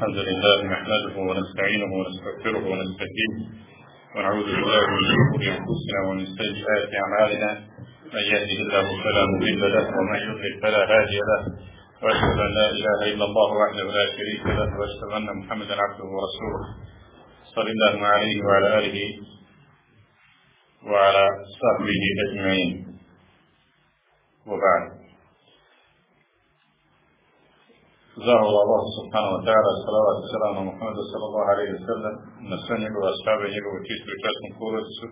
الحمد لله نحمده ونستعينه ونستغفره ونستهديه ونعوذ بالله من شرور أنفسنا ومن سيئات أعمالنا. من يهده الله فلا مضل له ومن يضلل فلا هادي له. وأشهد أن لا إله إلا الله وحده لا شريك له وأشهد أن محمدا عبده ورسوله. صلى الله عليه وعلى آله وعلى صحبه أجمعين. وبعد. Zahvala Allah subhanahu wa ta'ala, salavat i salam na Muhammedu sallallahu alaihi wa sallam, na sve njegove ashaabe, njegovu čistu i častnu porodicu.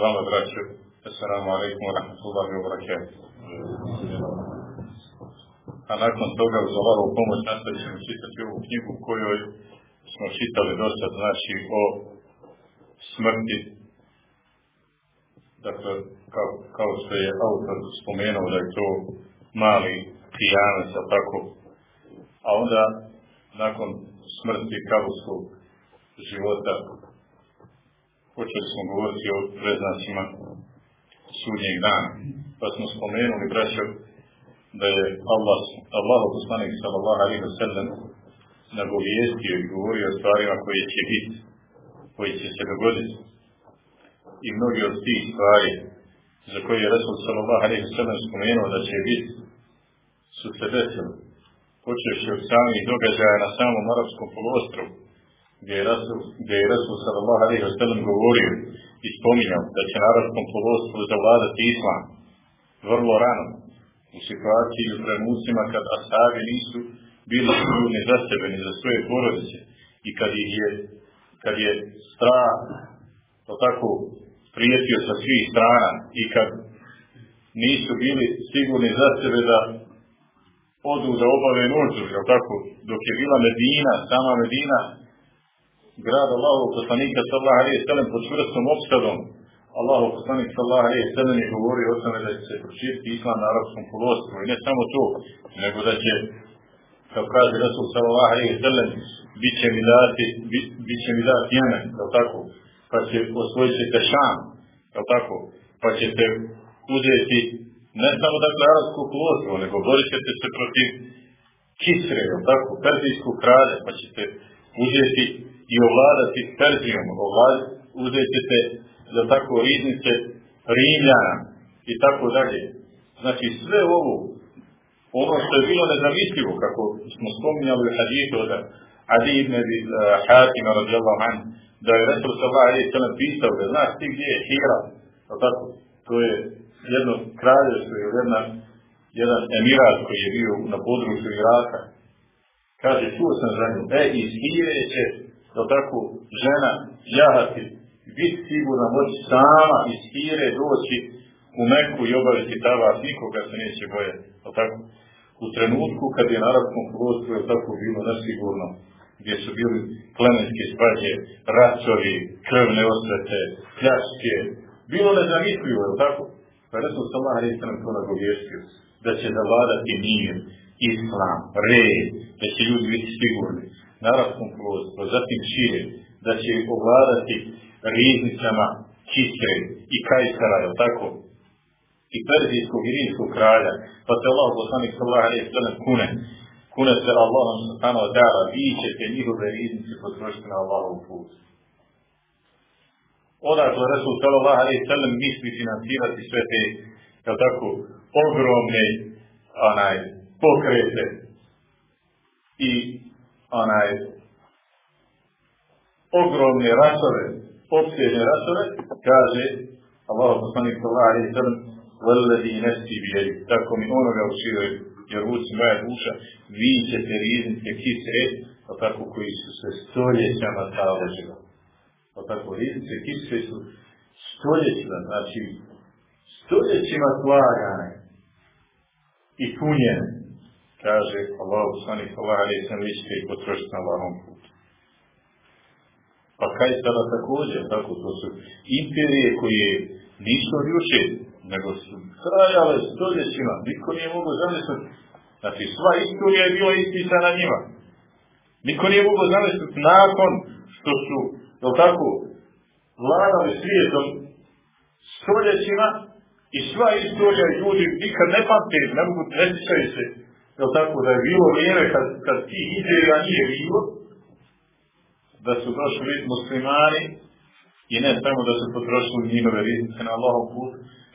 Vama, braću, assalamu alaikum wa rahmatullahi wa barakatuh. A nakon toga, uz Allahovu pomoć, nastavit ćemo čitati ovu knjigu kojoj smo čitali dosta, znači, o smrti. Dakle, kao, kao što je autor spomenuo da je to mali pijanec, a tako, a onda nakon smrti kaburskog života počeli smo govoriti o preznacima sudnjeg dana. Pa smo spomenuli, braćo, da je Allah, Allah poslanik sallallahu alaihi wa sallam nagovijestio i govorio o stvarima koje će biti, koji će se dogoditi. I mnogi od tih stvari za koje je Rasul sallallahu alaihi wa sallam spomenuo da će biti, su se desili počeši od samih događaja na samom arapskom polostrovu, gdje je Rasul, gdje je sallallahu alaihi wa sallam govorio i spominjao da će na arapskom polostrovu zavladati islam vrlo rano, u situaciji u kad asabi nisu bili sigurni za sebe ni za svoje porodice i kad ih je, kad je strah to tako prijetio sa svih strana i kad nisu bili sigurni za sebe da odu da obave nuždu, jel tako, dok je bila Medina, sama Medina, grad Allahov poslanika sallallahu alaihi sallam pod čvrstom opstadom, Allahov poslanik sallallahu alaihi sallam je govorio o tome da će se proširiti islam na arapskom polostru i ne samo to, nego da će, kao kaže Rasul sallallahu alaihi sallam, bit će mi dati, bit, bit će mi dati Jemen, jel tako, pa će osvojiti ćete Šam, jel tako, pa ćete uzeti ne samo dakle arabsku polostru, nego borit ćete se protiv Kisre, tako, perzijskog kralja, pa ćete uzeti i ovladati Perzijom, ovladati, uzeti ćete, jel tako, riznice Rimljana i tako dalje. Znači sve ovo, ono što je bilo nezamislivo, kako smo spominjali u hadithu od Adi ibn Hatima radijallahu an, da je Resul sallallahu alaihi sallam pisao da znaš ti gdje je Hira, tako, to je jedno kraljevstvo ili jedna, jedan emirat koji je bio na području Iraka. Kaže, čuo sam za nju, e, iz Hire će, do tako, žena jahati, biti sigurna moći sama iz Hire doći u Meku i obaviti tavas, nikoga se neće bojati. Tako, u trenutku kad je na arabskom prostru tako bilo nesigurno, gdje su bili plemenske svađe, racovi, krvne osvete, pljačke, bilo nezamislivo, je tako? Pa Resul alaihi sallam to nagovjestio, da će zavladati mir, islam, red, da će ljudi biti sigurni na arabskom prostru, zatim šire, da će ovladati riznicama Kisre i Kajsara, je tako? I Perzijskog i Rimskog kralja, pa se Allah poslanik sallallahu alaihi sallam kune, kune se Allahom subhanahu wa ta'ala, vi ćete njihove riznice potrošiti na Allahov put odakle Resul sallallahu alaihi sallam misli financirati sve te, jel tako, ogromne onaj, pokrete. I onaj, ogromne rasove, opsjedne rasove, kaže Allah poslanik sallallahu alaihi sallam velledi nesti bijeli, tako mi onoga učio jer ruci moja duša, vi ćete riznice kisre, tako koji su se stoljećama taložili pa tako riznice kisve su stoljećima, znači stoljećima slagane i punjene, kaže Allah poslanik Allah sam vi ćete potrošiti na putu. Pa kaj sada također, tako to su imperije koje nisu od nego su trajale stoljećima, niko nije mogu zamisliti, znači sva istorija je bila ispisana njima. Niko nije mogu zamisliti nakon što su je tako, vladali svijetom stoljećima i sva istorija ljudi nikad ne pamte, ne mogu, ne se jel tako, da je bilo vrijeme kad, kad ti hijđera nije bilo, da su došli muslimani i ne samo da su potrošili njihove riznice na Allahom put,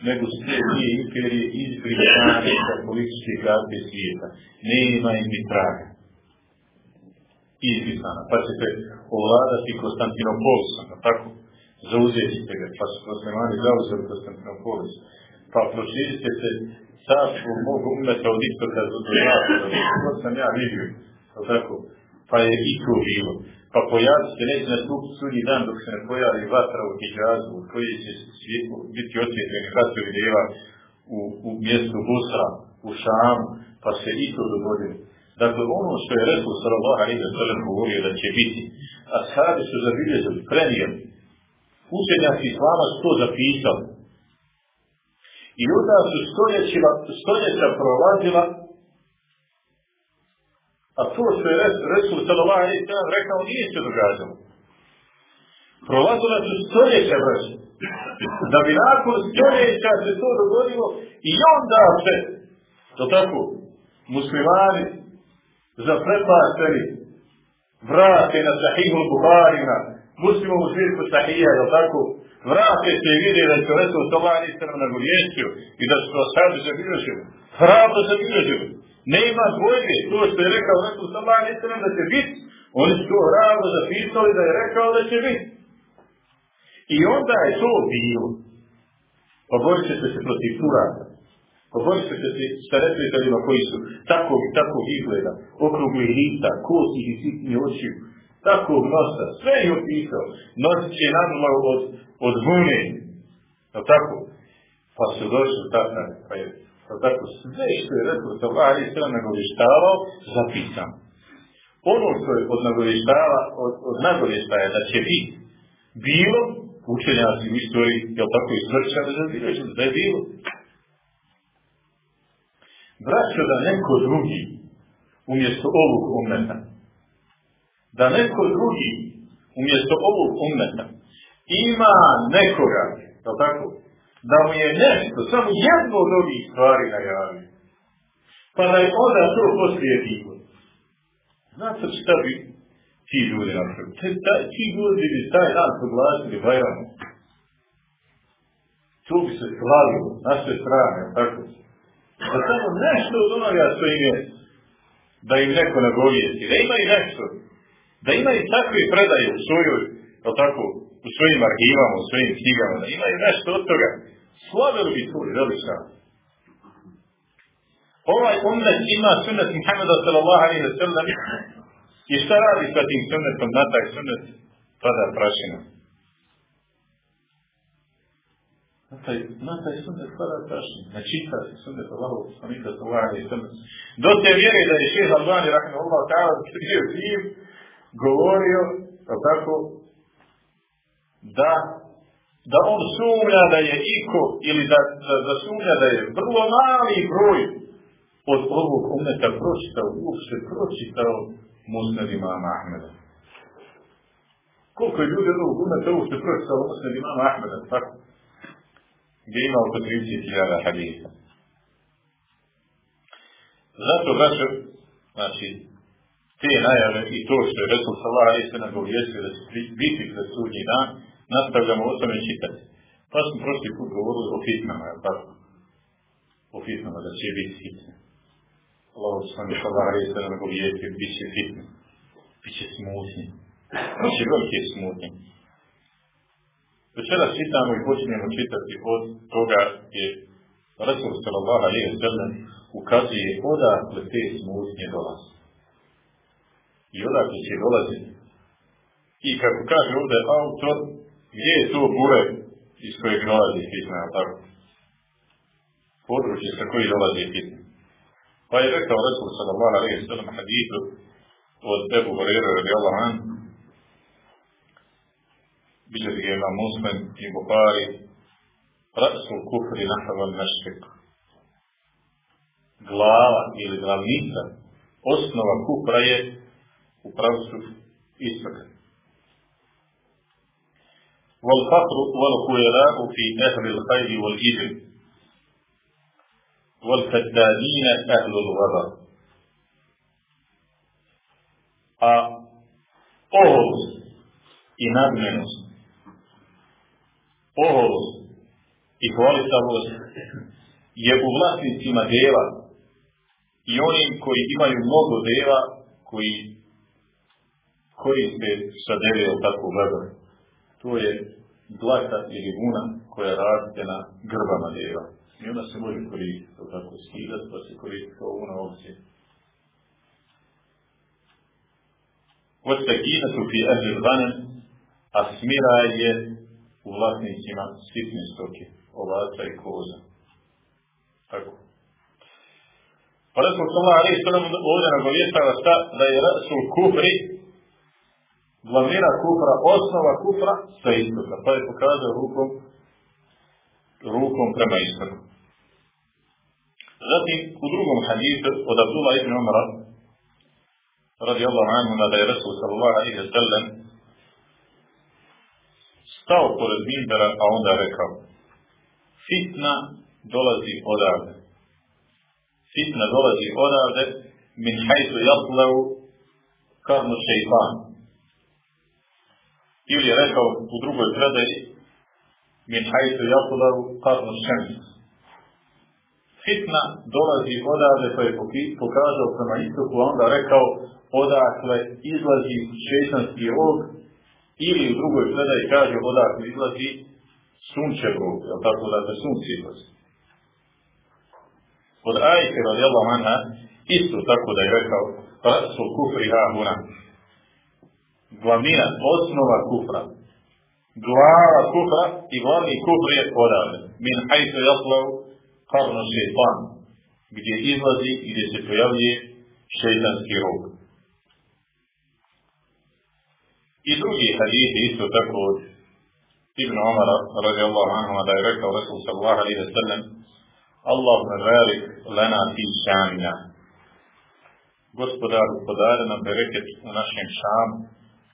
nego sve dvije imperije izbrisane sa političke karte svijeta. Nema im ni traga. Izbrisana. Pa ćete ovladati Konstantinopolisom, tako? Zauzeti ste ga, pa su muslimani zauzeli Konstantinopolis. Pa proširite se carstvo mog umeta od istoka do zapada. To sam ja vidio. Tako? Pa je i to bilo. Pa pojaviti se neće nastupiti sudnji dan dok se ne pojavi vatra u Hijazu, u kojoj će biti osvjetljeni hasovi deva u, u mjestu Busra, u Šamu, pa se i to dogodilo. Dakle, ono što je Resul sallallahu alaihi wa sallam govorio da će biti, a sahabi su zabilježili, prenijeli, učenjaci Islama su to zapisali. I onda su stoljeća prolazila a to što je Resul sallallahu alaihi sallam rekao nije se događalo. Prolazila su stoljeća braća. Da bi nakon stoljeća se to dogodilo i onda se, to tako, muslimani zaprepašteni vrate na sahihul Buharina, muslimovu zbirku sahija, je tako, vrate se i vide da je Resul alaihi sallam nagovjestio i da su to sahabi zabilježili. Hrabro zabilježili. Nema dvojbe, to što je rekao Resul alaihi sallam da će biti, oni su to hrabro zapisali da je rekao da će biti. I onda je to bilo. Pa borit ćete se protiv Turaka. Ćete se sa reprijateljima koji su takvog i takvog izgleda, okrugli lita, kosih i sitnih očiju, takvog nosa, sve je opisao. Nosit će nadmalo od, od vune. No tako? Pa su došli tata, pa je pa tako sve što je rekao sa Vari sve. Ono što je od nagovještava, od, od nagovještaja da će biti, bilo, učenjaci u istoriji, jel tako i svrća, da je da je bilo. Braćo da neko drugi, umjesto ovog umeta, da neko drugi, umjesto ovog umeta, ima nekoga, jel tako, da mu je nešto, samo jedno od ovih stvari najavio. Pa da je onda to poslije bilo. Znate šta bi ti ljudi napravili? Ti ljudi bi taj dan proglasili Bajramu. To bi se slavilo na sve strane, tako Da samo nešto od onoga što im je, da im neko nagovijesti, da imaju nešto, da imaju takve predaje u svojoj, tako, u svojim arhivama, u svojim knjigama, da imaju nešto od toga. Slavili bi to i veličali. Ovaj umet ima sunnet Muhammeda sallallahu alaihi wa sallam i šta radi sa tim sunnetom na taj sunnet? Pada prašina. Na na taj sunnet pada prašina. Ne čita sunnet Allahu poslanika sallallahu alaihi sallam. Do te vjere da je šeha Albani rahimahullah ta'ala bio živ, govorio, tako, da da on sumnja da je iko ili da, da, da sumnja da je vrlo mali broj od ovog umeta pročitao, uopšte pročitao musnad imama Ahmeda. Koliko je ljudi od ovog umeta uopšte pročitao musnad imama Ahmeda, tako? Gdje ima oko 30.000 hadisa. Zato, braćo, znači, te najave i to što je Resul Salah alaihi sallam govjesio da će biti za sudnji dan, nastavljamo o tome čitati. Pa smo prošli put govorili o fitnama, je tako? O fitnama, da će biti fitne. Allah sami sallallahu alaihi sallam govjesio, bit će fitne. Biće smutnje. Biće velike smutnje. Večera čitamo i počinjemo čitati od toga je Rasul sallallahu alaihi sallam ukazuje odakle te smutnje dolaze. I odakle će dolaziti. I kako kaže ovdje autor, gdje je to bure iz kojeg dolazi fitna, tako? Područje sa koji dolazi fitna. Pa je rekao Resul sallallahu alaihi sallam hadithu od Ebu Hurera radijallahu an, biće ga ima Muslim i Bukhari, Rasul kufri nahaval mešrik. Glava ili glavnica, osnova kufra je u pravcu istoka. والفقر والخيلاء في أهل الخير والإبل والكذابين أهل الغضب A oholost i nadmenost, oholost i hvalitavost je u vlasnicima dela i onim koji imaju mnogo dela koji koriste sa deve tako gledaju. To je dlaka ili vuna koja raste na grbama deva. I onda se može koristiti, tako skidat, pa se koristi kao vuna ovdje. su fi ahli a smira je u vlasnicima sitne stoke, ovaca i koza. Tako. Pa Resul sallallahu alaihi sallam ovdje nagovještava šta? Da je Rasul kufri, glavnina kufra, osnova kufra sa istoka. Pa je pokazao rukom, rukom prema istoku. Zatim, u drugom hadisu od Abdullah ibn Umara, radi Allah anhu, da je Rasul sallallahu alaihi sallam stao pored Mimbera, a onda rekao, fitna dolazi odavde. Fitna dolazi odavde, min hajtu jaslau karnu šeitan. Ili je rekao u drugoj predaji, min hajtu jaslau karnu šems. Fitna dolazi odavde, to je pokazao prema istoku, a onda rekao, odakle izlazi šeitanski rog, ili u drugoj predaji kaže odakle izlazi sunčev rog, jel tako da se sunce izlazi. Od ajke radijallahu anha isto tako da je rekao rasul kufri ha huna. Glavnina, osnova kufra. Glava kufra i glavni kufr je odavde. Min hajtu jaslav karno šeitan. Gdje izlazi i gdje se pojavljuje šeitanski rog. I drugi hadith isto tako od Ibn Omara radijallahu anhu da je rekao Rasul sallallahu alaihi sallam Allah barik lana fi šamina. Gospodaru, podari nam bereket u našem šamu.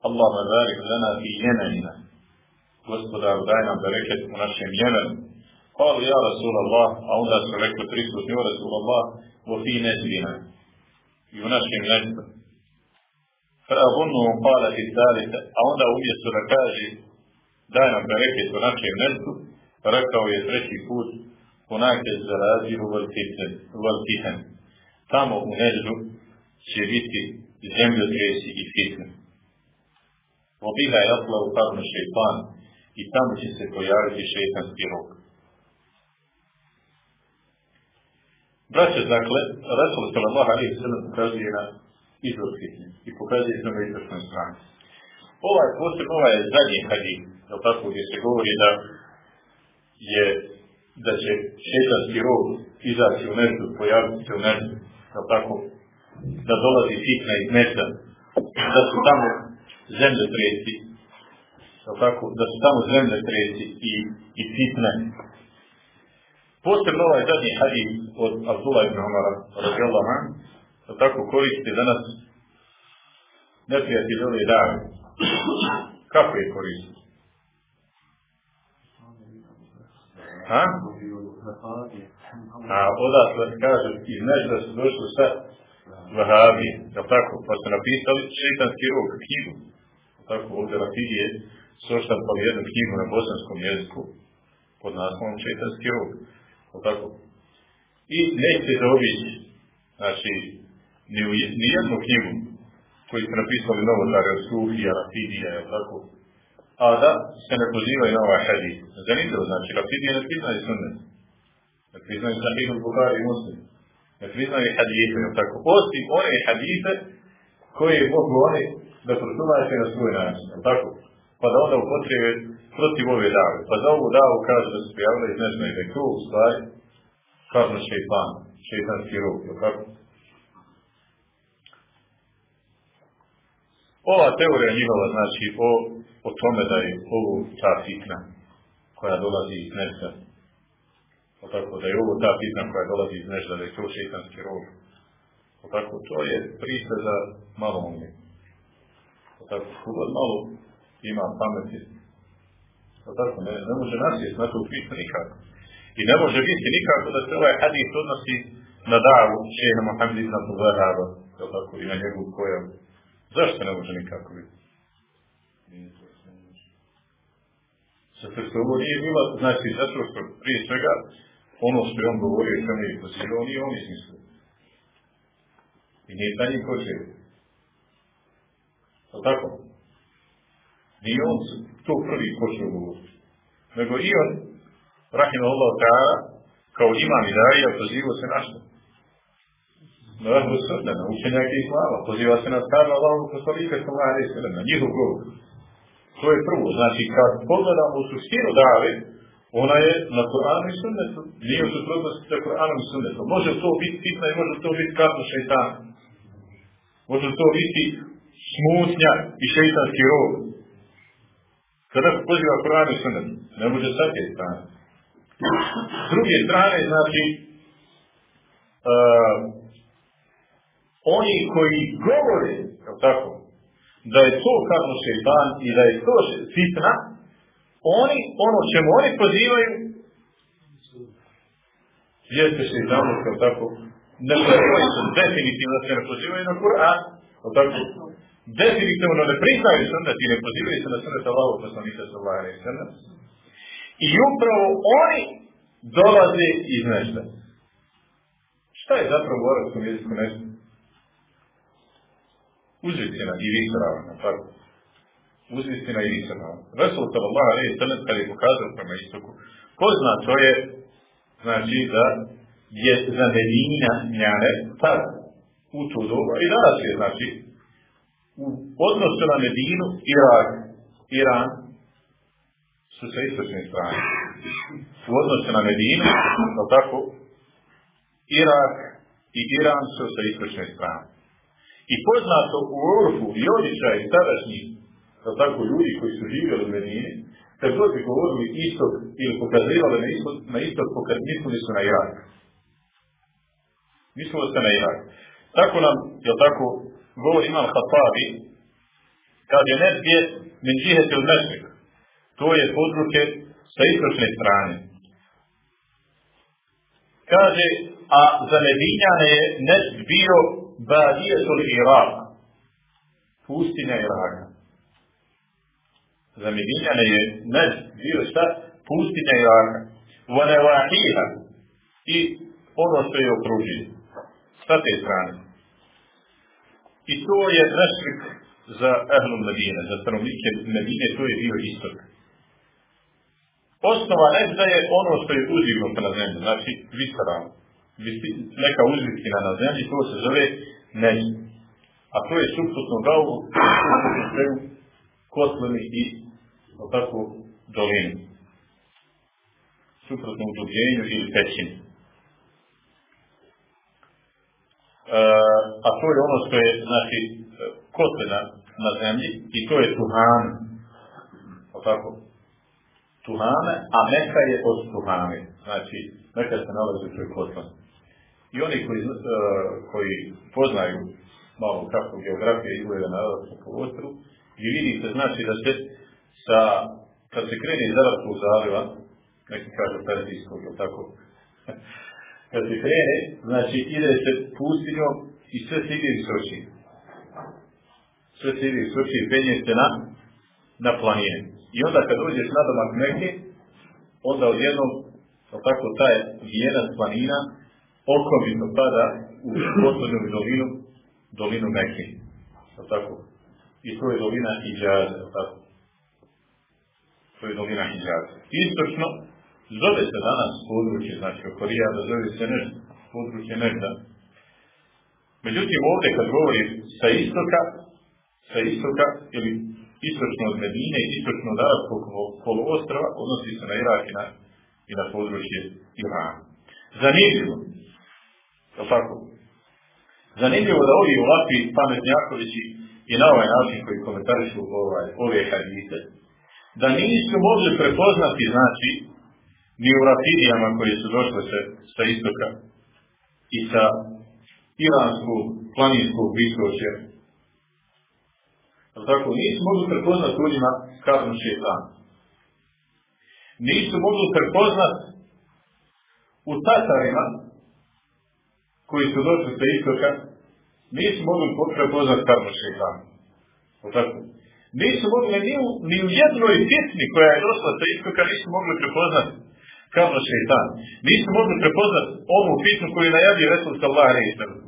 Allah barik lana fi jemenina. Gospodaru, daj nam bereket u našem jemenu. Kalu ja Rasulallah, a onda su rekli prisutni o Rasulallah, vo fi nezbina. I u našem nežbu. فأظنه قال في الثالثة a onda umjesto da kaže daj nam bereket u našem nežbu, rekao je treći put hunake zaraziru val fitan. Tamo u neždu će biti zemljotresi i fitne. Obiga je atla u karnu šeitan i tamo će se pojaviti šeitanski rok. Braće, dakle, Rasul sallallahu alaihi sallam ukazuje na izvor i pokazuje se na izvršnoj strani. Ovaj posebno, ovaj zadnji hadid, je tako, gdje se govori da je da će šetanski rog izaći u neždu, pojaviti se u neždu, je tako, da dolazi fitna iz nežda, da su tamo zemlje treci, je tako, da su tamo zemlje treci i, i fitne. Posebno ovaj zadnji hadid od Abdullah ibn Umara, radijallahu da tako koristi danas neprijatelj ove dave. Kako je koristi? Ha? A odatle kaže, iz nežda su došli sa Vahabi, je tako? Pa su napisali šeitanski rok, knjigu. Tako, ovdje Rafidije su oštampali jednu knjigu na bosanskom jeziku pod naslovom šeitanski rok. Je tako? I nećete zaobići, znači, ni, u, ni jednu knjigu koji su napisali novotare od Sufija, Rafidija, je tako? a da se ne pozivaju na ovaj hadis. Zanimljivo znači, Rafidije ne priznaju sunnet. Ne priznaju Sahih Bukhari i Muslim. Ne priznaju hadise, tako. Osim one hadise koje mogu oni da protumače na svoj način, tako? Pa da onda upotrebe protiv ove dave. Pa za ovu davu kaže da su prijavili iz nešto i da je to u stvari karno šeitan, šeitanski ruk, tako? Ova teorija njihova, znači, o o tome da je ovo ta fitna koja dolazi iz nežda. O tako da je ovo ta fitna koja dolazi iz nežda, da je to šeitanski rog. O tako, to je priča za malo umje. O tako, kogod malo ima pameti. O tako, ne, ne može nasjeti na tu fitnu nikako. I ne može biti nikako da se ovaj hadis odnosi na davu šeha Mohamed ibn Abdul Wahaba, tako, i na njegovu pojavu Zašto ne može nikako biti? Zato što ovo nije bilo, znači, zato što prije svega, ono što je on govorio, što mi je pozivao, nije on izmislio. I nije taj njih tako? Nije on to prvi počeo govoriti. Nego i on, Allah ta'ala, kao imam i daja, pozivao se na što? Na rahmu srne, na učenjake islama, poziva se na stvarno Allahu poslanika sallallahu alaihi sallam, na njihov govor. To je prvo. Znači, kad pogledamo u suštinu dave, ona je na Koranu i sunnetu. Nije u suprotnosti sa Koranom i sunnetom. Može to biti fitna i može to biti kazna šeitana. Može to biti smutnja i šeitanski rog. Kada se poziva Koran i sunnet, ne može sa te strane. S druge strane, znači, uh, oni koji govore, tako, da je to kazno šeitan i da je to fitna, oni, ono čemu oni pozivaju, jeste šeitanu, kao tako, ne pozivaju se definitivno se ne pozivaju na Kur'an, kao tako, definitivno ne priznaju sunnet i ne pozivaju se na sunnet Allahu poslanika sallallahu alaihi sallam. I upravo oni dolaze iz nešto. Šta je zapravo u arabskom jeziku nešto? Uzvistina i visoravna, tako. Uzvistina i visoravna. Resul sallallahu alaihi sallam kad je pokazao prema istoku, poznato je, znači da je za Medina njane tad u to doba i danas je, znači, u odnosu na Medinu, Irak, Iran, su sa istočne strane. U odnosu na Medinu, tako, Irak i Iran su sa istočne strane. I poznato u Orfu i običaj tadašnji, da tako ljudi koji su živjeli u Medini, kad god bi govorili istok ili pokazivali na istok, na istok pokaz, mislili su na Irak. Mislili su na Irak. Tako nam, jel tako, govori Imam Hatabi, kad je negdje min džihete u mešrik, to je podruke sa istočne strane. Kaže, a za Medinjane je Nes bio badijetul Irak, pustinja Iraka. Za Medinjane je Nes bio šta? Pustinja Iraka. Vanevahiha i ono što je okružio. Sa te strane. I to je nešrik za Ehlum Medine, za stanovnike Medine, to je bio istok. Osnova nezda je ono što je uzdignuto na zemlji, znači visarano neka uzvistina na zemlji, to se zove nezda. A to je suprotno galvu, kotlini i tako dolinu. Suprotno udubljenju ili pećini. E, a to je ono što je, znači, kotlina na zemlji i to je tuhana. O? Tuhane, a neka je od tuhane. Znači, neka se nalazi u toj kotlini. I oni koji, uh, koji poznaju malo kako geografija izgleda na Arabskom polostru, i vidite znači da se sa, kad se krene iz Arabskog zaliva, neki kažu Persijskog, ili tako, kad se krene, znači ide se pustinjom i sve se ide. Sve se ide visoči i penje se na, na planine. I onda kad dođeš na domak neke, onda odjednom, tako, taj vijenac planina okomito pada u poslednju dolinu, dolinu Mekke. tako? I to je dolina Hidžaza, tako? To je dolina Hidžaza. Istočno, zove se danas područje, znači oko Rijada, zove se nešto, područje Nežda. Međutim, ovdje kad govori sa istoka, sa istoka, ili istočno od Medine, istočno od Arabskog poluostrava, odnosi se na Irak i na, i na područje Irana. Zanimljivo, Je tako? Zanimljivo da ovi ovakvi pametnjakovići i na ovaj način koji komentarišu ovaj, ove hadise, da nisu mogli prepoznati, znači, ni u rapidijama koje su došle se, sa istoka i sa iranskog planinskog visoće. Tako, nisu mogli prepoznati ljudima kaznu šetan. Nisu mogli prepoznati u Tatarima koji su došli sa istoka, nisu mogli prepoznat karmu šeitana. Nisu mogli ni u, ni u jednoj fitni koja je došla sa istoka, nisu mogli prepoznati kao šeitan. Nisu mogli prepoznati ovu fitnu koju najavio Resul sallallahu alaihi sallam.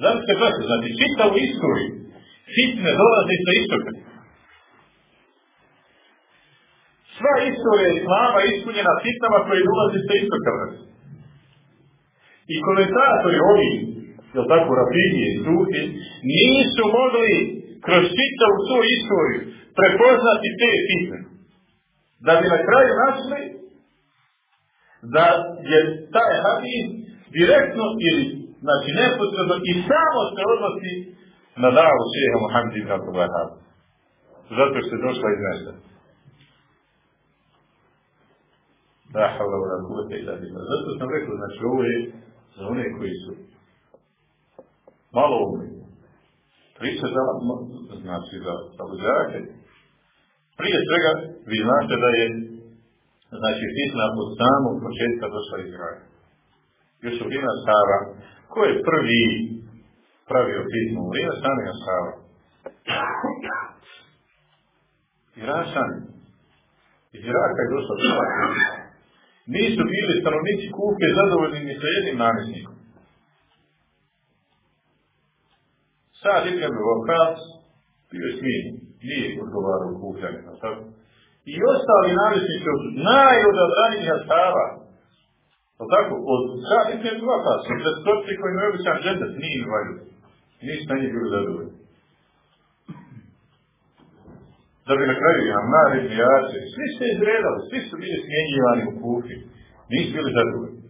Znate kako, znači čita u istoriji, fitne dolaze sa istoka. Sva istorija Islama je ispunjena fitnama koje dolaze sa istoka. I komentatori ovi, jel tako, rabinije i sufi, nisu mogli kroz čitavu tu istoriju prepoznati te fitne. Da bi na kraju našli da je taj hadis direktno ili znači neposredno i samo se odnosi na davu šeha Muhammed ibn Abdullah Zato što je došla iz mesta. Da, da Zato sam rekao, znači ovo za one koji su malo umni. Priča za, znači za, za uzrake. Prije svega, vi znate da je znači fitna od samog početka došla iz Iraka. Još u vrijeme Sara, ko je prvi pravio fitnu? U vrijeme samega Sara. Iračani. Iz Iraka je došla prva Nisu bili stanovnici Kufe zadovoljni ni sa jednim namjesnikom. Sad Ibn Abu Vakas bio je smijen, nije odgovarao Kufljanima, tako? I ostali namjesnici od najodabranijih stava, o tako, od sad Ibn Abu Vakas, od desetorci koji imaju običan džendet, nije im valju. Nisu na njih bili zadovoljni. Da bi na kraju imam naredni jače, svi se izredali, svi su bili smjenjivani u kufi, nisu bili zadovoljni.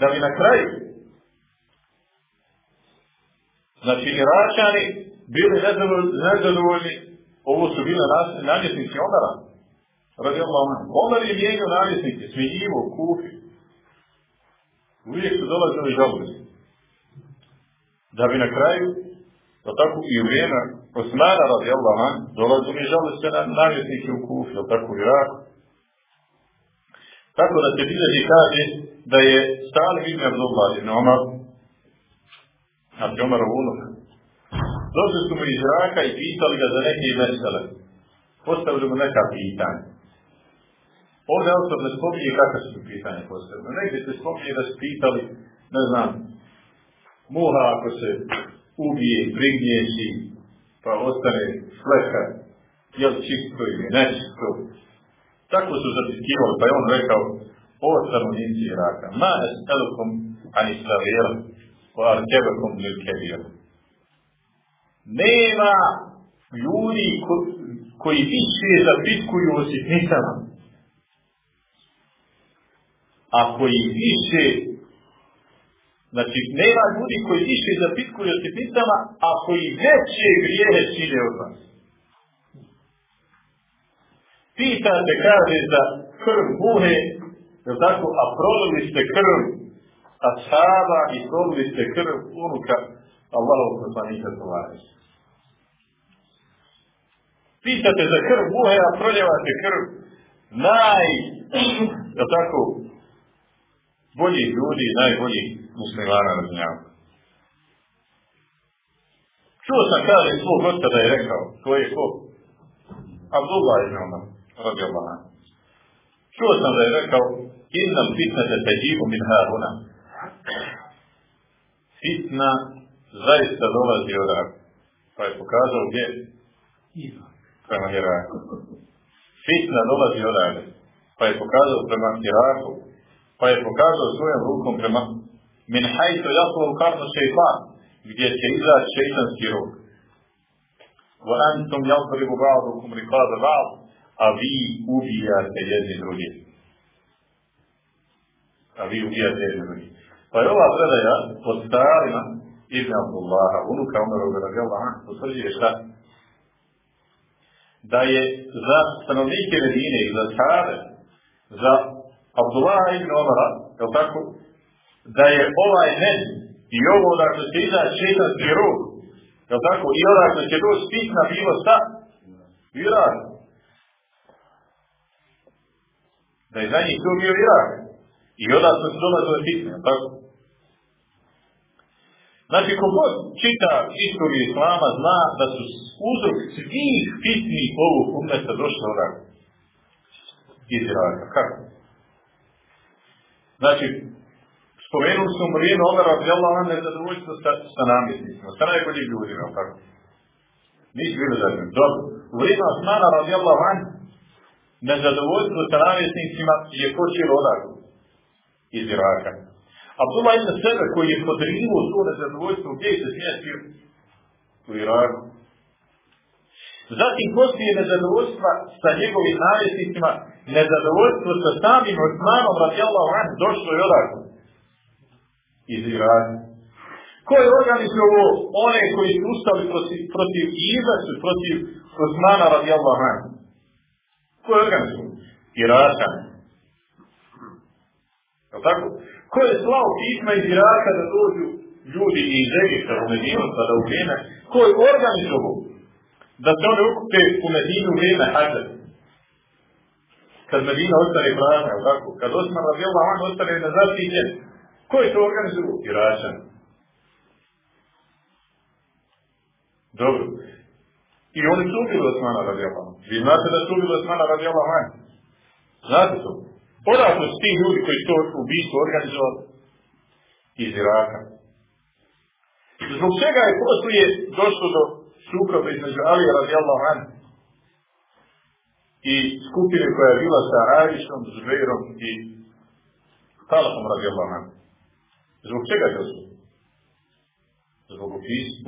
Da bi na kraju Znači, Iračani bili nezadovoljni, ovo su bile namjesnici Omara. Radi Allah, Omar je mijenio namjesnike, smjenjivo u kufi. Uvijek su dolazili žalbi. Da bi na kraju, to tako i u vrijeme Osmana radi Allah, dolazili žalbi se na namjesnike u kufi, tako u Iraku. Tako da se bilježi kaže da je Salim ibn Abdullah ibn Omar znači Omarov unuk. Došli su mu iz Iraka i pitali ga za neke mesele. Postavili mu neka pitanja. Ovdje autor ne spominje kakve su pitanja postavili. Negdje se spominje da su pitali, ne znam, muha ako se ubije, prignješi, pa ostane sleka, je li čisto ili nečisto. Tako su zapiskivali, pa je on rekao, o stanovnici Iraka, ma estelukom ani slavira, o arkebekom ili. Nema ljudi ko, koji više zapitkuju o sitnicama, a koji više Znači, nema ljudi koji više zapitkuju o sitnicama, a koji veće grijehe čine od vas. Pitate, kaže, za krv buhe, je tako, a prolili ste krv ashaba i prolili ste krv unuka Allahovog poslanika sallallahu Pitate za krv muhe, a proljevate krv naj, da tako, boljih ljudi, najboljih muslimana na znjavu. Čuo sam kaže svog gosta da je rekao, to je ko? Abdullah ibn Umar, radi Allah. Čuo sam da je rekao, innam fitnete teđibu min haruna. Fitna zaista dolazi od. Pa je pokazao gdje? Prema Iraku. Fitna dolazi od Iraku. Pa je pokazao prema Iraku. Pa je pokazao svojom rukom prema min hajto jaslo u karnu šeitan, gdje će izaći šeitanski ruk. Wa antum yadribu ba'dukum riqaba ba'd, a vi ubijate jedni drugi. A vi ubijate jedni drugi. Pa je ova predaja pod starima Ibn Abdullaha, unuka Umaroga radijallahu anhu, potvrđuje šta? Da je za stanovnike Medine i za sahabe, za Abdullaha ibn Omara, je tako? Da je ovaj men i ovo dakle će izaći šeitanski rog, je tako? I odakle će doći pitna bilo šta? Irak. Da je za njih to bio Irak. I odakle su dolazile pitne, tako? Znači, kogod čita istoriju Islama zna da su uzrok svih fitnih ovog umeta došli odak iz Iraka. Kako? Znači, spomenuli smo vrijeme Omer radijallahu anhu nezadovoljstvo sa, sa namjesnicima, sa najboljim ljudima, tako? Nisu bili zadovoljni. Dobro. U vrijeme Osmana radijallahu anhu nezadovoljstvo sa namjesnicima je počelo odakle iz Iraka. Abdullah ibn Sebe koji je podrinuo to nezadovoljstvo gdje se smjestio u Iraku. Zatim poslije nezadovoljstva sa njegovim namjesnicima, nezadovoljstvo sa samim Osmanom radijallahu anhu došlo je odakle iz Iraka. Ko je organizovao one koji su ustali protiv, protiv protiv Osmana radijallahu anhu? Ko je organizovao? Iračan. Je tako? Ko je slao pisma iz Iraka da dođu ljudi iz Egipta u Medinu, pa da u vrijeme? Ko je organizovao da se oni ukupe u Medinu vrijeme hađa? Kad Medina ostane prazna, je tako? Kad Osman radijallahu anhu ostane na zaštićen, Ko je to organizovao? Iračan. Dobro. I oni su ubili Osmana radijallahu Vi znate da su ubili Osmana radijallahu Znate to? Odakle su ti ljudi koji su to ubijstvo organizovali? Iz Iraka. Zbog čega je poslije došlo do sukoba između Alija radijallahu anhu i skupine koja je bila sa Arišom, Zubeirom i Talahom radijallahu anhu. Zbog čega je došlo? Zbog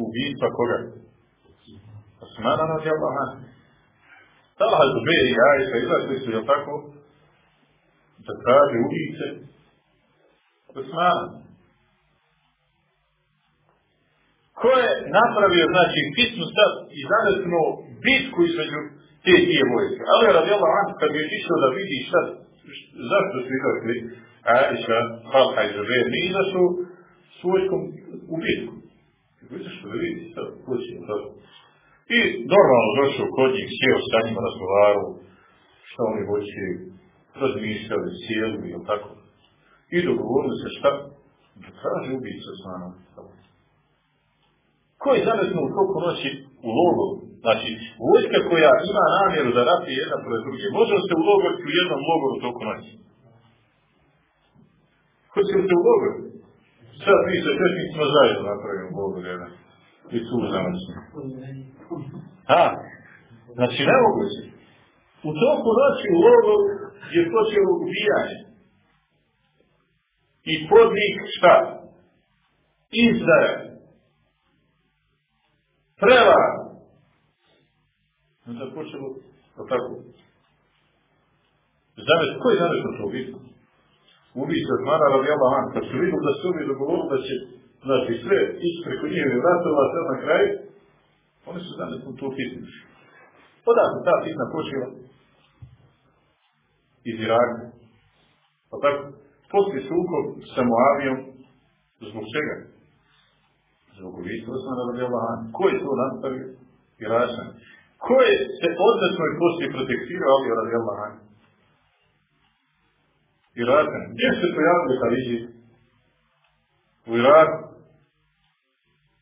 ubijstva koga? Osmana radijallahu anhu. Talha Zubair i Ajša izašli su, jel tako, da traže ubice Osmana. Ko je napravio, znači, pismu sad i zadesno bitku između te dvije vojske? Ali radijallahu anhu, kad je išao da vidi šta, zašto su izašli, Aisha, Talha i Zubair, mi izašu s vojskom u bitku. Izašu da vidi šta, kući, tako. I normalno došao kod njih, sjeo sa njima, razgovarao, šta oni hoće, razmišljali, sjeli, jel tako. I dogovorili se šta? Da traži ubica s nama. Ko je zametno u toku noći u logoru? Znači, vojska koja ima namjeru da rati jedna pored druge, može se u logoru u jednom logoru toku noći? Hoćemo se u logoru? Sad mi se tehnicima zajedno napravimo logoru jedan. I tu završimo. A, znači nemoguće. U toku noći u logoru je počelo ubijanje. I podnik šta? Izdaja. Prevara. Onda počelo, tako, Zavis, ko je zavis na to bitno? Ubice od Mara radijallahu anhu, kad su vidjeli da su ovi dogovorili da će, znači, sve ići preko njihove vratova, sve na kraju, oni su na to fitnu. Odakle ta fitna počela? Iz Iraka. Pa tako, poslije sukob sa Moavijom, zbog čega? Zbog ubistva Osmana radijallahu anhu. Ko je to nastavio? Iračan. Ko je se odnesno i poslije protektirao Ali radijallahu anhu? Irakan. Gdje se pojavili Haridži? U Iraku.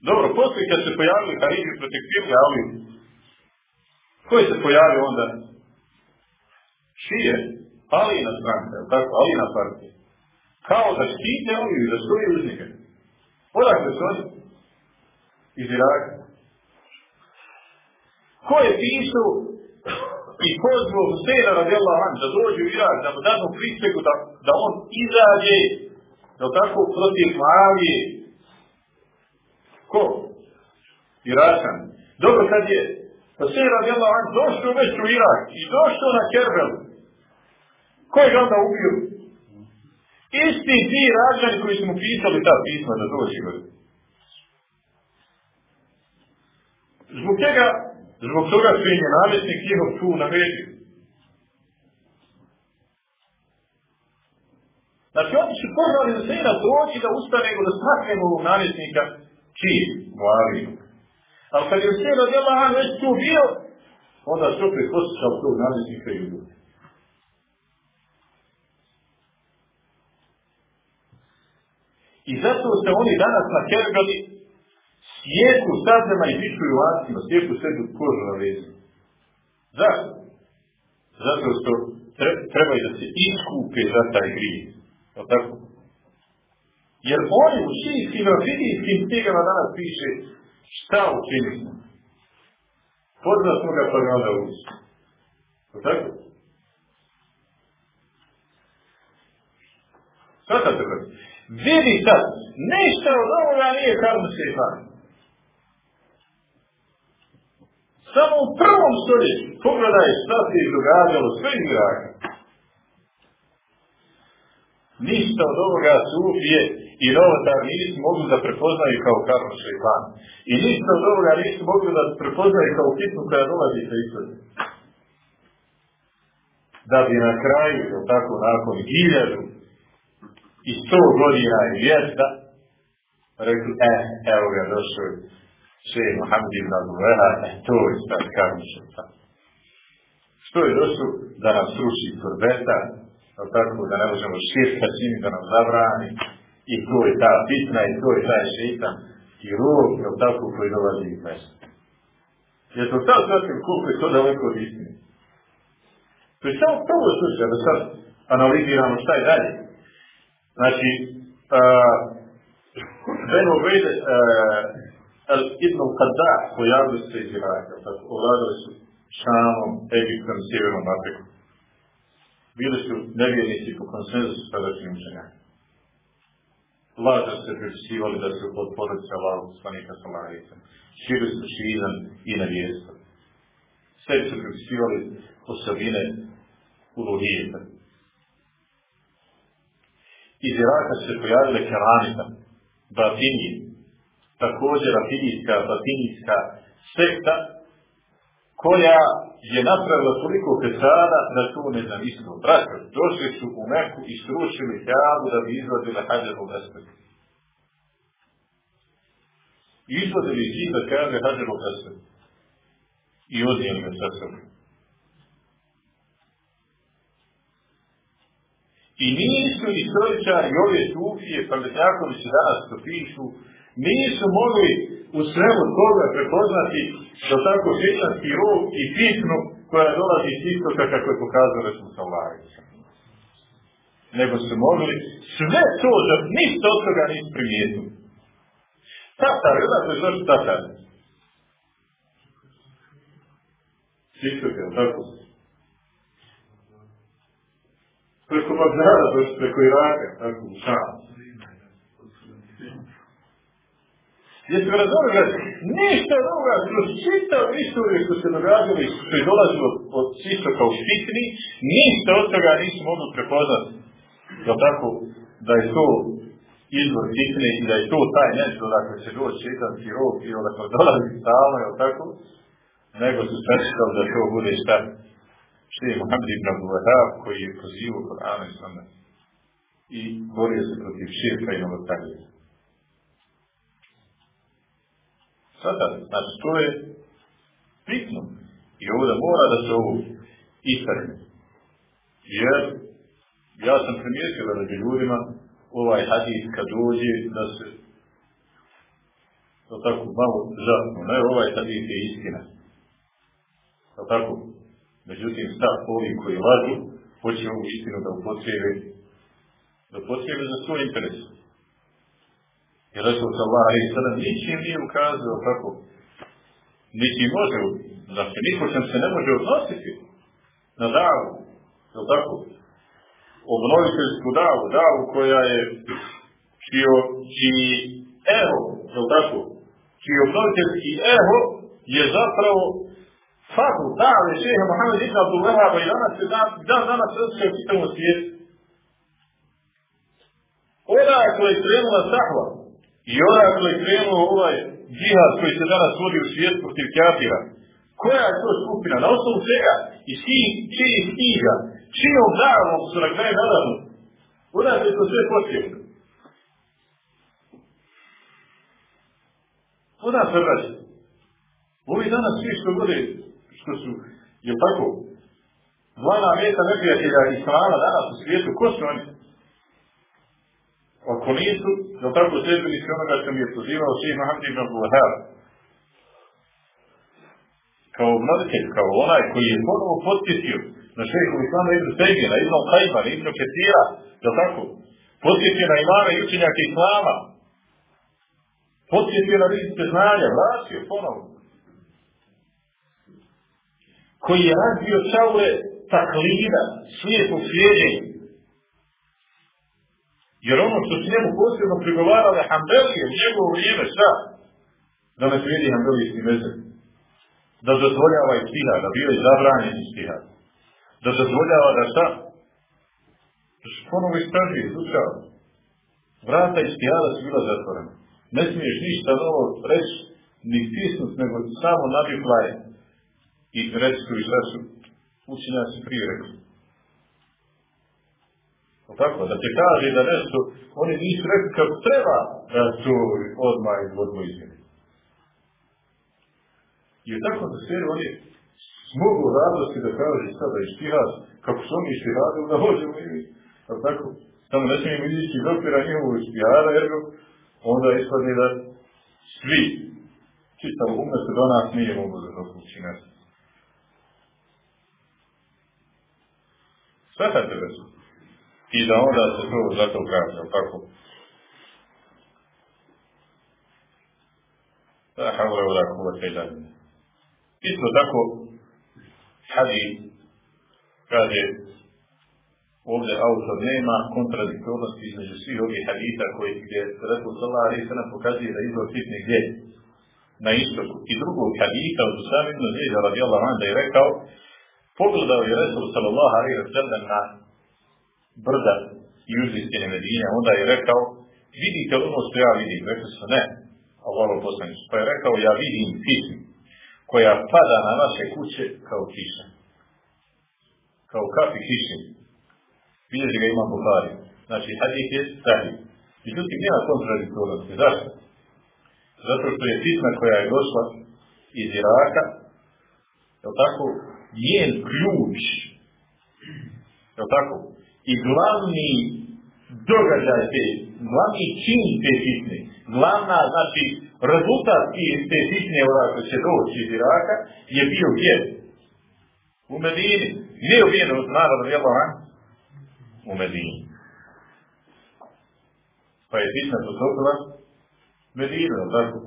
Dobro, poslije kad se pojavili Haridži protektirali Ali, koji se pojavio onda? Šije. Alina stranka, tako, Alina partija. Kao da štite oni i da stoji uz njega. Odakle su oni? Iz Iraka. Ko je pisao i pozvao Husseina radijallahu anhu da dođe u Irak, da mu danu prisegu da, da on izađe, da tako protiv Moavije. Ko? Iračan. Dobro, kad je Hussein radijallahu anhu došao već u Irak i došao na Kerbel, ko je ga onda ubio? Isti ti Iračani koji su mu pisali ta pisma da dođe. Zbog čega Zbog toga što im je namjesnik njihov tu naredio. Znači oni su pozvali Husejna doći da ustane nego da smaknemo ovog namjesnika čiji? Muaviju. Ali kad je Husein radijallahu anhu već tu bio, onda se opet posjećao tog namjesnika i ljudi. I zato se oni danas na Kerbeli Sjeku stazama i pičuju lancima, sjeku sebi kožu na lezu. Zašto? Zato što trebaju da se iskupe za taj grije. Je tako? Jer oni u šijskim i fidijskim knjigama danas piše šta učinili smo. Pozvao smo ga pa tako? Svatate ga. Vidi sad, ništa od ovoga nije karma šeitan. Samo u prvom stoljeću pogledaj šta se je događalo sve igraka. Ništa od ovoga sufije i novotar nisu mogli da prepoznaju kao karma šeitan. I ništa od ovoga nisu mogli da prepoznaju kao hitnu koja dolazi sa izgleda. Da bi na kraju, tako nakon hiljadu i sto godina i vjesta, rekli, e, evo ga došao še Mohamed ibn Abduleha, e, to je sad šeitan. Što je došao da nam sruši korbeta, tako da ne možemo širka čini da nam zabrani, i to je ta fitna, i to je taj šeitan, i rog, je tako, koji dolazi iz mesta. To sad shvatim koliko je to daleko od istine. To je samo prvo slučaj, da sad analiziramo šta je dalje. Znači, Beno Vede, uh, Ibn Qadda pojavili se iz Iraka, tako, ovladali su Šamom, Egiptom, Sjevernom Afrikom. Bili su nevjernici po konsenzusu sadašnjim učenjaka. Lažno se pripisivali da su od porodice Allahu slanika Salarica. Širi su šiizam i na vijesta. Sve su pripisivali osobine uluhijeta. Iz Iraka se pojavile keramita, batinji, također rafidijska, batinijska sekta, koja je napravila toliko pesada da to ne zamislimo. Braćo, došli su u Meku i srušili Kaabu da bi izvadili Hađarul Esmed. Izvadili zid da kaže Hađarul Esmed. I odnijeli ga sa sobom. I nisu istoričari ove sufije, pametnjakovići danas to pišu, nisu mogli u svemu toga prepoznati do tako šetanski rog i fitnu koja dolazi iz istoka kako je pokazao Resul Salarića. Nego su mogli sve to, da ništa od toga nisu primijetili. Tatar, znate što su Tatar? Istoka, tako? Preko Bagdada, preko Iraka, tako, u Šamu. Jeste ga razumeli? Ništa druga, kroz čitav istoriju što se događali, što je dolazilo od istoka u fitni, ništa od toga nisu mogli prepoznati. Jel tako, da je to izvor fitne i da je to taj nešto dakle će doći šetanski rok i odakle dolazi stalno, jel tako? Nego su svrstali da to bude šta? Što je Mohamed ibn Abdullah koji je pozivu Korana i Sunna i borio se protiv širka i novotarija. Sada, znači to je bitno. I ovdje mora da se ovo istakne. Jer ja sam primijetio da među ljudima ovaj hadis kad dođe da se to tako malo žasno. Ne, ovaj hadis je istina. To tako. Međutim, stav ovi koji lažu, hoće ovu istinu da upotrijebe, da upotrijebe za svoj interes. I Resul sallallahu alaihi sallam ničim nije ukazao kako niti može, znači niko sam se ne može odnositi na davu, je li tako? Obnoviteljsku davu, davu koja je čio, čiji eho, je tako? Čiji obnoviteljski eho je zapravo fakul dave šeha Mohamed ibn Abdul Wahaba i danas se dan, dan danas srpska u čitavom svijetu. Odakle je krenula sahva, I odakle je krenuo ovaj džihad koji se danas vodi u svijetu protiv kafira. Koja je to skupina? Na osnovu čega? I čiji, čiji knjiga? Čijom davom su na kraju nadavno? Odakle je to sve počeo? Odakle vraća? Ovi danas svi što bude, što su, je tako, glavna meta neprijatelja Islama danas u svijetu, ko su oni? Ako nisu, da tako sljedbenici onoga što mi je pozivao Ših Mahamdi ibn Abdullah, kao obnovitelj, kao onaj koji je ponovo podsjetio na šehu Islama ibn Sejmija, na Ibn Kajma, na Ibn Ketira, je tako? Podsjetio na imame i učenjaka Islama, podsjetio na rizite znanja, vratio ponovo. Koji je razbio čaure taklida, slijepog slijedjenja. Jer ono što su njemu posebno prigovarale Hanbelije u njegovo vrijeme, šta? Da ne slijedi Hanbelijski mezek. Da dozvoljava istihad, da bio je zabranjen istihad. Da dozvoljava da šta? Da se ponovo istražuje. Vrata istihada su bila zatvorena. Ne smiješ ništa novo reći, ni stisnut, nego samo nabi plaje. I reći su i šta su učenjaci prije rekli. Tako, da se kaže da nešto, oni nisu rekli kako treba da su odmah iz odmah izmjeni. I u takvom sferu oni mogu radosti da kaže sada ištihad, kako su oni ištihadili, da hoćemo i mi. tako? Samo ne smijemo izići iz okvira njihovu ištihada, jer onda ispadne da svi čitav umet do nas nije mogu da nešto. Svatate li su? I da onda se to zato kaže, tako? Isto tako, hadis, kaže, ovdje autor nema kontradiktornosti između svih ovih hadita koji gdje Resul sallallahu alaihi sallam pokazuje da izvor fitne gdje na istoku. I drugog hadita od Usama ibn Zida radijallahu anhu da je rekao pogledao je Resul alaihi sallam na brda južne Medine, onda je rekao vidite ono što ja vidim? Rekli su ne, Allah poslanicu. Pa je rekao ja vidim fitnu koja pada na naše kuće kao kiša. Kao kapi kiše. Vidjeti ga ima Buhari. Znači, hadith je sahih. Međutim, nema kontradiktornosti. Zašto? Zato što je fitna koja je došla iz Iraka, je tako, njen ključ, je tako, i glavni događaj te, glavni čin te fitne, glavna, znači, rezultat te fitne ova koja će doći iz Iraka je bio gdje? U Medini. Nije ubijen od naroda, jel' u Medini. Pa je fitna potopila Medinu, tako?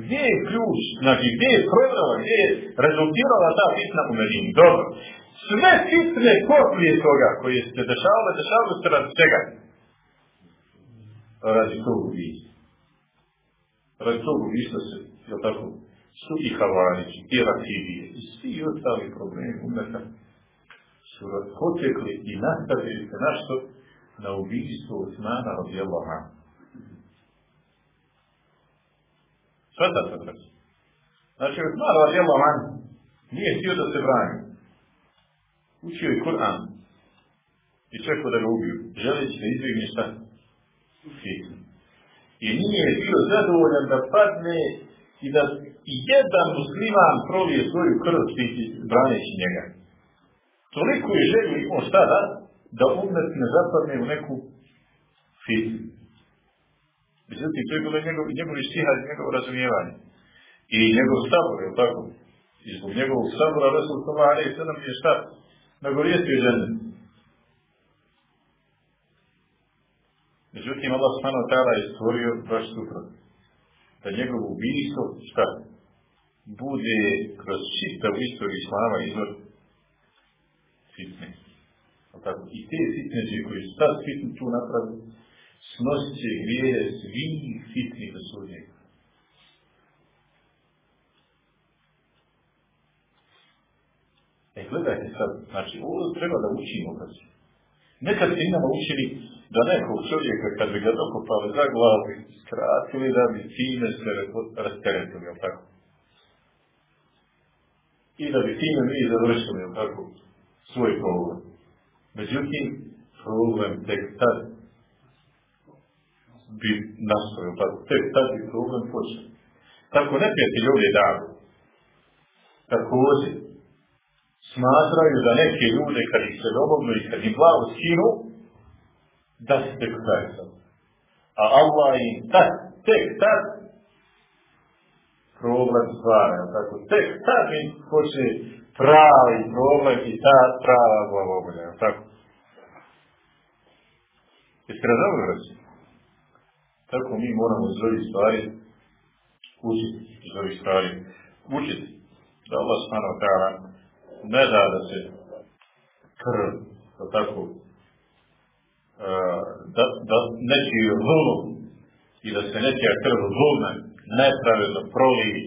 Gdje je ključ, znači gdje je prodala, gdje je rezultirala ta fitna u Medini? Dobro. Sve fitne koplije toga koje se dešavale, dešavale se radi čega? Radi tog ubijstva. Radi tog ubijstva se, je tako, su i Havanići, i Rakidije, i svi ostali problemi umeta su potekli i nastavili se našto na ubijstvo Osmana Jeloha. Sveta se braći. Znači, Osman od Jeloha nije htio da se brani. Učio je Kur'an i čekao da ga ubiju, želeći da izbjegne šta? Fitnu. I nije bio zadovoljan da padne i da jedan musliman prolije svoju krv braneći njega. Toliko je želju imao šta da? Umet ne zapadne u neku fitnu. Međutim, to je bilo njegov, njegov ištihad, njegovo razumijevanje. I njegov sabor, je tako? I zbog njegovog sabora Resul sallam je šta? Nagovijestio žene. Međutim, Allah subhanahu ta'ala je stvorio baš suprotno. Da njegov ubijstvo, šta? Bude kroz čitav istoriju Islama izvor fitne. Tako, I te fitneđe koji su sad fitni tu napravili, snosit će grijehe svih fitni do sudnjega. Gledajte sad, znači, ovo treba da učimo kad se. Nekad se imamo učili da nekog čovjeka, kad bi ga dokopali za glavu, skratili da bi time se rasteretili, jel tako? I da bi time mi završili, jel tako? svoj problem. Međutim, problem tek tad bi nastao, pa tek tad bi problem počeo. Tako neprijatelji ovdje danu, također, smatraju da neke ljude kad ih se domognu i kad im glavu skinu, da se tek sad. A Allah im tak, tek tak problem stvara, tako, tek tad mi hoće pravi problem i ta prava glavobolja, tako. Jeste razumili reći? Tako mi moramo iz ovih stvari učiti, iz ovih stvari učiti. Da Allah subhanahu ta'ala ne da da se krv, da tako, da, da nečiji zulum i da se nečija krv zulme nepravedno proliji,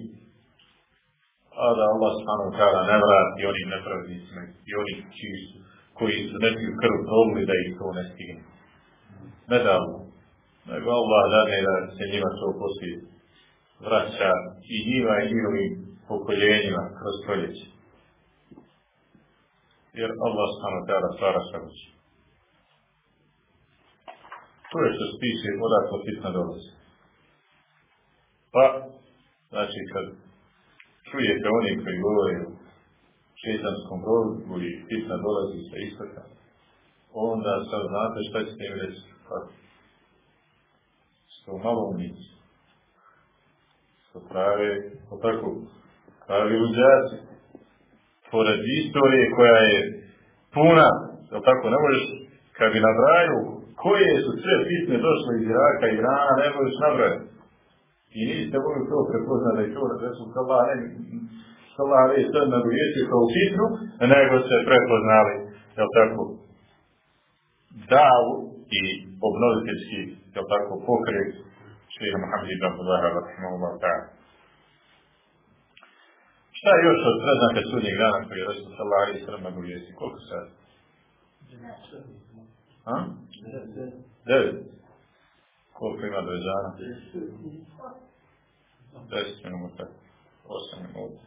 a da Allah subhanahu ta'ala ne vrati onim nepravednicima i onih čiji su, koji su nečiju krv prolili da ih to ne stigne. Ne da nego Allah dane da se njima to poslije vraća i njima i njihovim pokoljenjima kroz stoljeće. Jer Allah subhanahu ta'ala stvara samoći. To je što se tiče odakle fitna dolazi. Pa, znači kad čujete oni koji govore o šeitanskom grobu i fitna dolazi sa istoka, onda sad znate šta ćete im reći. Kako? Sto malo umnici. Sto prave, o tako, pravi luđaci. Pored istorije koja je puna, o tako, ne možeš, kad bi nabraju koje su sve fitne došle iz Iraka i Irana, ne možeš nabrati. I niste mogli to prepoznati da je to Resul sallallahu alaihi sad nagovijestio kao fitnu, nego ste prepoznali, jel tako, davu i obnoviteljski, jel tako, pokret šeha Muhammed ibn Abdullaha, rahimahullah ta'ala. Šta još od preznaka sudnjeg dana koji je Resul sallallahu alaihi sallam nagovijestio? Koliko sad? A? Devet. Koliko ima do dana? Deset minuta. Osam minuta.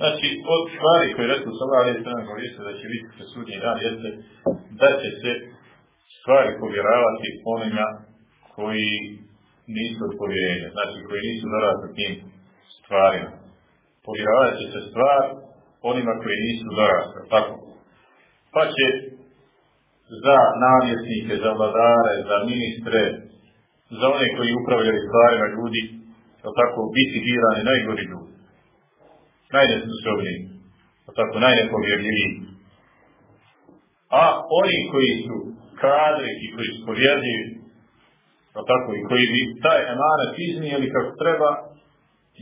Znači, od stvari koje Resul sallallahu alaihi sallam govorite da će biti se sudnji dan jeste da će se stvari povjeravati onima koji nisu od povjerenja, znači koji nisu dorasli tim stvarima. Povjeravat će se stvar onima koji nisu dorasli, tako. Pa će za namjesnike, za vladare, za ministre, za one koji upravljaju stvarima ljudi, tako, biti birani najgori ljudi. Najnesposobniji, tako, najnepovjerljiviji. A oni koji su kadri i koji su povjerljivi, je tako, i koji bi taj emanet iznijeli kako treba,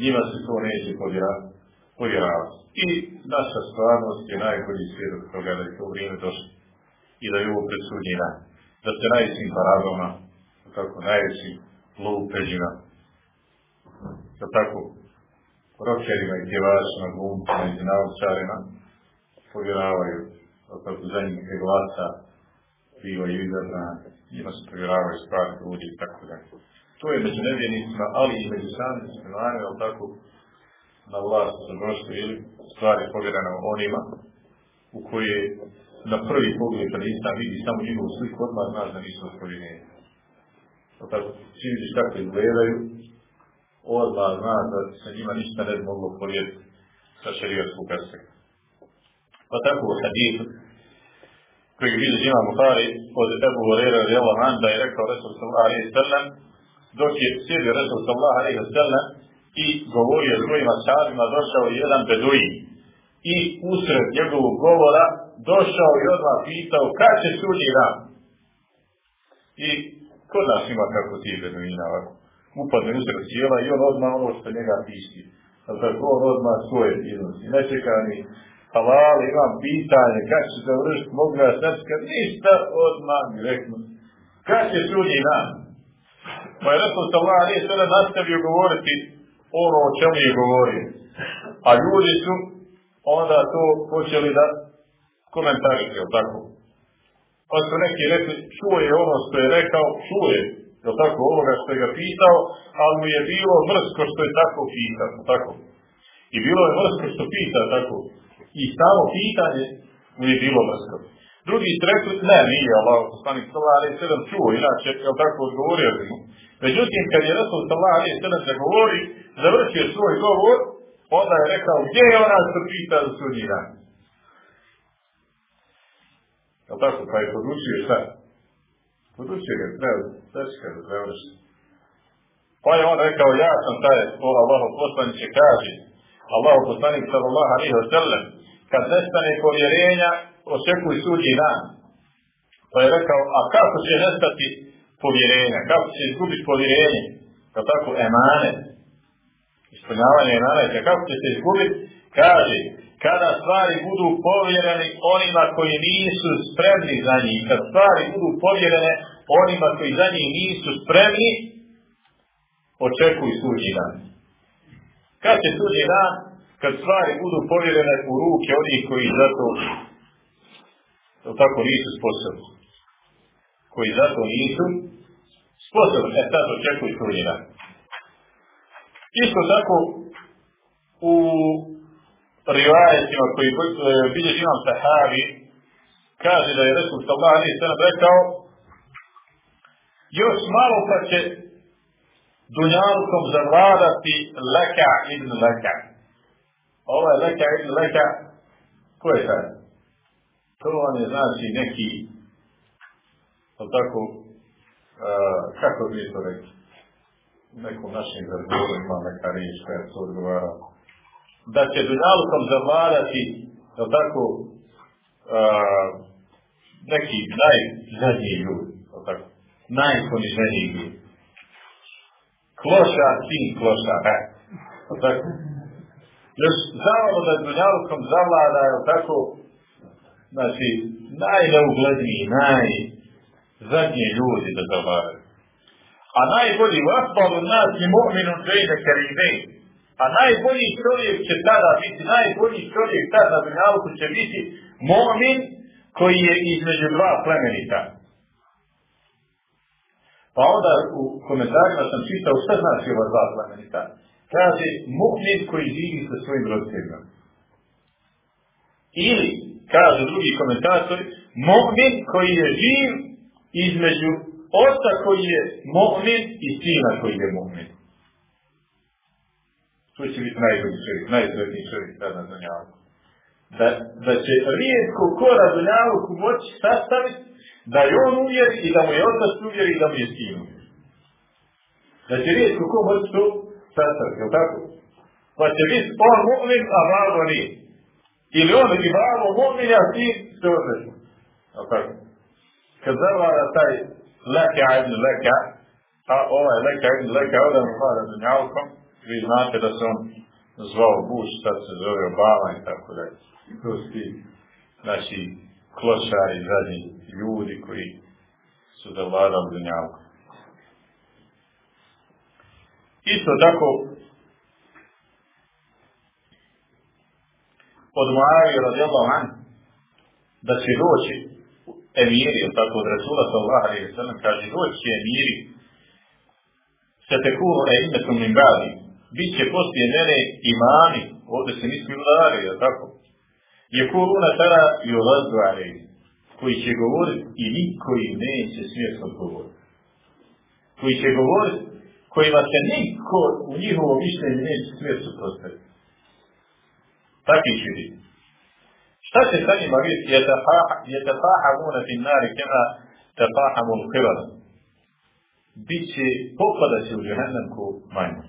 njima se to neće povjeravati. I naša stvarnost je najbolji svjedok toga da je to vrijeme došlo i da je ovo predsudnji dan. Da se najvećim paradoma, tako najvećim lupeđima, da tako rokerima i pjevačima, glumcima i naučarima povjeravaju, da tako za njih je glasa, bivaju izabrana, njima se povjeravaju stvari ljudi i tako da. To je među nevjenicima, ali i među samim muslimanima, tako na vlast su došli ili stvari povjerane onima u koje na prvi pogled kada islam vidi samo njihovu sliku, odmah znaš da nisu povjerenje. Tako, čim vidiš kako izgledaju, odmah znaš da se njima ništa ne moglo povjeriti sa šarijatskom perspektivom. Pa tako u hadithu, koji je vidio ima Buhari od Ebu Horeira radijallahu anhu da je rekao Resul sallallahu alaihi sallam dok je sjedio Resul sallallahu alaihi sallam i govorio svojima šarima došao jedan beduin i usred njegovog govora došao i odmah pitao kad će sudnji dan. I kod nas ima kako ti beduina ovako. Upadne usred sjela i on odmah ono što njega pisti. A tako on odmah svoje iznosi. Ne čeka ni halal, imam pitanje, kad će završiti, mogu ja sad ništa odmah direktno. Kad će sudnji dan? Pa je Resul alaihi sallam nastavio govoriti ono o čemu je govorio. A ljudi su onda to počeli da komentariše, jel tako? Pa su neki rekli, čuje ono što je rekao, čuje, jel tako, ovoga što je ga pitao, ali mu je bilo mrsko što je tako pitao, tako? I bilo je mrsko što pita, tako? I samo pitanje mu je bilo mrsko. Drugi su rekli, ne, nije Allah, poslanik sallallahu alaihi sallam čuo, inače, jel tako, odgovorio bi mu. Međutim, kad je Rasul sallallahu alaihi sallam zagovori, završio svoj govor, onda je rekao, gdje je ona što pita sudnji dan? Jel tako, pa je podučio šta? Podučio ga, treba, teška da treba Pa je on rekao, ja sam taj, o Allahu poslaniće kaže, Allahu poslanik sallallahu alaihi wa sallam, kad nestane povjerenja, očekuj sudnji dan. Pa je rekao, a kako će nestati povjerenja, kako će izgubiti povjerenje, kao tako emane, ispunjavanje emane, kako će se izgubiti, kaže, kada stvari budu povjereni onima koji nisu spremni za njih, kad stvari budu povjerene onima koji za njih nisu spremni, očekuj sudnji dan. Kad će sudnji dan? Kad stvari budu povjerene u ruke onih koji zato tako nisu sposobni. Koji zato nisu sposobni. E sad očekuj sudnji dan. Isto tako u rivajetima koji bilježi imam sahabi kaže da je Resul sallallahu alaihi sallam rekao još malo pa će dunjalkom zavladati Leka ibn Leka. Ovo je Leka ibn Leka, ko je taj? To on je znači neki, tako, uh, kako bi to rekli? Nekom našim ima neka riječ koja se odgovara. Da će dunjalkom zavladati, da tako, uh, neki najzadnji ljudi, tako, najponiženiji ljudi kloša, sin kloša, he. Tako. Još zavalo da dunjalukom zavlada, je tako, znači, najneugledniji, najzadnji ljudi da zavladaju. A najbolji u aspalu nas je mu'minun bejne karimej. A najbolji čovjek će tada biti, najbolji čovjek tada na dunjaluku će biti mu'min koji je između dva plemenita. Pa onda u komentarima sam čitao šta znači ova dva plemenita. Kaže, mu'min koji živi sa svojim roditeljima. Ili, kaže drugi komentatori, mu'min koji je živ između oca koji je mu'min i sina koji je mu'min. To će biti najbolji čovjek, najsretniji čovjek sad na Dunjavu. Da, da će rijetko ko na Dunjavu moći sastaviti da je on uvjeri i da mu je otac uvjeri i da mu je sin. Da će riječ ko moći to sastaviti, jel tako? Pa će biti on mu'min, a babo nije. Ili on i babo mu'min, a sin se. Jel tako? Kad zavlada taj leka ibn leka, a ovaj leka ibn leka odan vlada dunjalkom, vi znate da se on zvao Buš, sad se zove Obama i tako dalje. To su ti naši klošari zadnji ljudi koji su zavladali dunjalku. Isto tako, od Muavije radijallahu an, da će doći emiri, tako od Rasula sallallahu alaihi wa kaže, doći će emiri, se tekunu e imetom min badi, bit će poslije mene imani, ovdje se misli udari, je tako? Je kuruna tara i alaihi koji će govoriti i niko im neće smjeti odgovoriti. Koji će govoriti, kojima se niko u njihovo mišljenje neće smjeti suprostaviti. Takvi će biti. Šta će sa njima biti? Je tafahamuna fin nari kema tafahamun qirana. Biće, popadat će u džehennem ko majmun.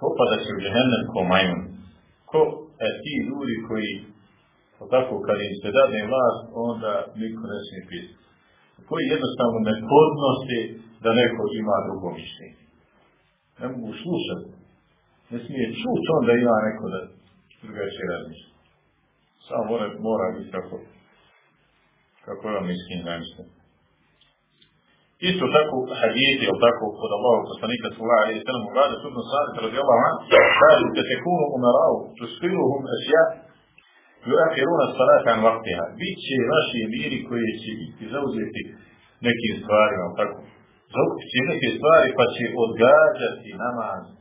Popadat će u džehennem ko majmun. Ko e, ti ljudi koji, tako kad im se dadne vlast, onda niko ne smije pisati. Koji jednostavno ne podnosi da neko ima drugo mišljenje. Ne mogu slušati. Ne smije čuti onda ima neko da drugačije razmišlja. Samo mora, mora biti kako, kako je on zamišljen. Isto tako hadijeti, ili tako kod Allaha poslanika sallallahu alaihi sallam u radu sudnu sadi radijallahu an, kažu te tekunu umarau, tuspiluhum asja, yuahiruna salata an vaktiha. Biće vaši emiri koji će biti zauzeti nekim stvarima, tako. Će neke stvari pa će odgađati namaz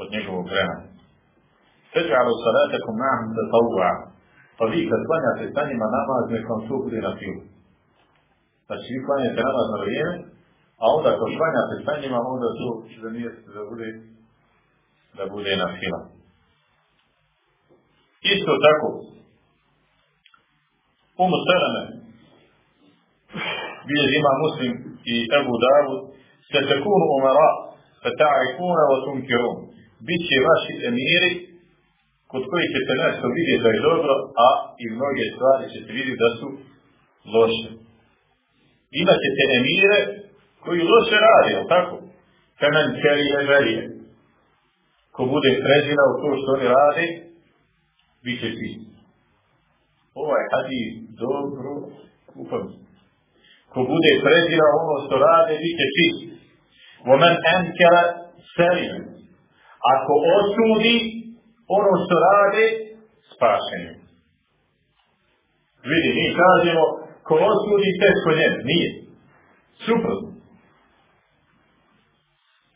od njegovog vremena. Teđalu salatakum ma'am da tawwa, pa vi kad klanjate sa njima namaz, nek vam to bude na filu. Znači vi klanjate namaz na vrijeme, a onda ko klanjate sa njima, onda to da nije da bude, da bude na fila. Isto tako, Umu Sarame, bilježi ima muslim i Abu Dawud, ستكون أمراء فتعرفون وتنكرون bit će vaši emiri kod koji ćete nešto vidjeti da je dobro, a i mnoge stvari ćete vidjeti da su loše. Imaćete emire koji loše radi, ali tako? Kamen kerije verije. Ko bude prezirao u to što oni radi, bit će pisni. Ovaj hadis dobro upamti. Ko bude prezirao ono što rade, bit će čist. Vomen enkara selim. Ako osudi ono što rade, spašenje. Vidi, mi kažemo, ko osudi, teško njemu. Nije. Suprotno.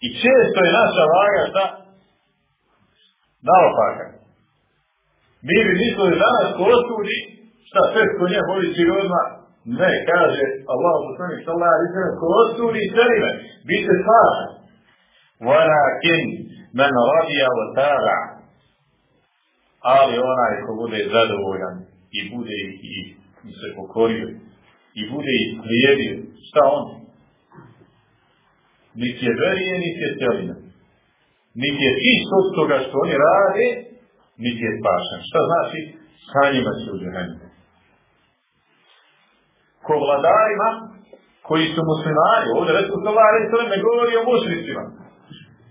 I često je naša vaga šta? Naopaka. Mi bi mislili danas ko osudi, šta teško njemu, ovi će ne, kaže Allah poslanik sallallahu alejhi ve sellem, ko osudi vi se spašen. Walakin men radija wa tara. Ali onaj ko bude zadovoljan i bude i, i se pokorio i bude i slijedio, šta on? Niti je verije, niti je celina. Niti je čist od toga što oni rade, niti je spašan. Šta znači? Sa njima se u. Ko vladarima, koji su muslimani, ovdje Resul Sallallahu ne govori o mušnicima,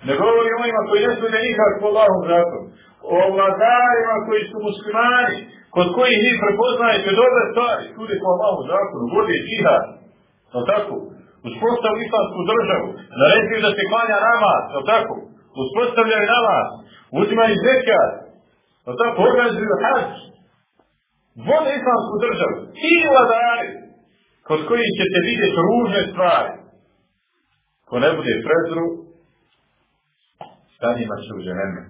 ne govori o onima koji ne slude nikad po Allahom zakonu. O vladarima koji su muslimani, kod kojih vi prepoznajete dobre stvari, sude po Allahom zakonu, vodi džihad. Je tako? Uspostavu islamsku državu, naredili da se klanja namaz, je tako? Uspostavljaju namaz, uzimaju zekat, je tako? Organizuju hađ. Vode islamsku državu. Ti vladari, kod kojih ćete vidjeti ružne stvari. Ko ne bude prezru, sa njima će u džehenne.